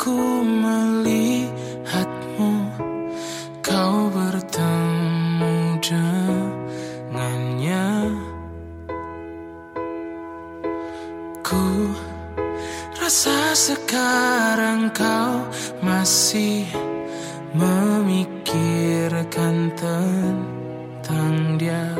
Ku melihatmu Kau bertemu dengannya. Ku rasa sekarang kau masih Memikirkan tentang dia.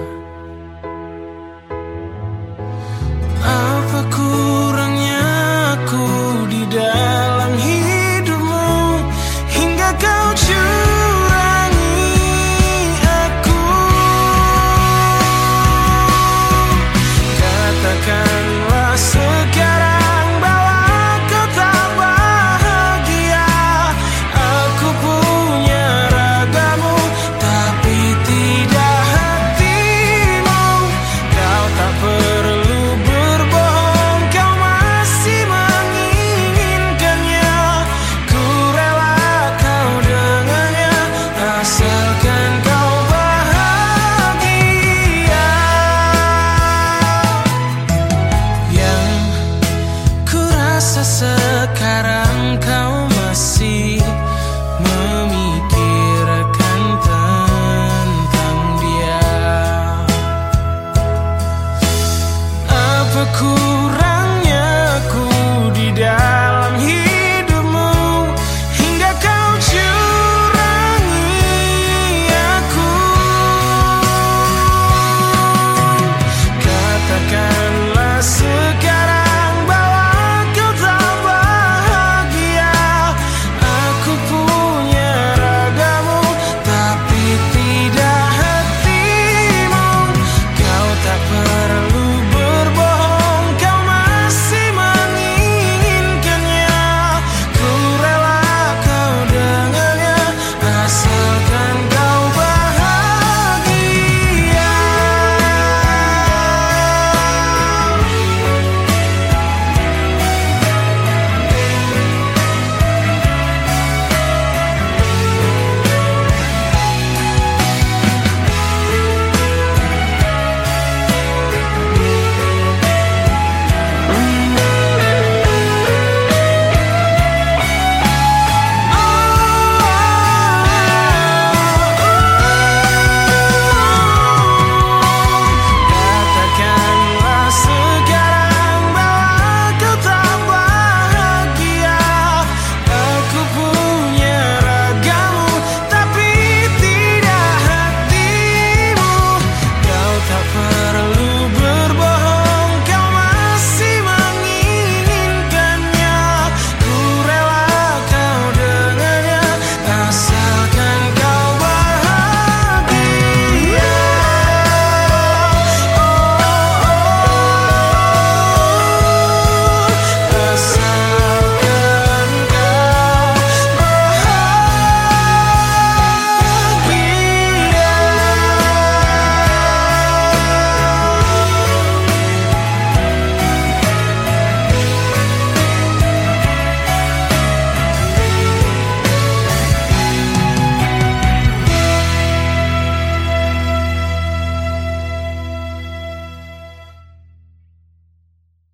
sesekarang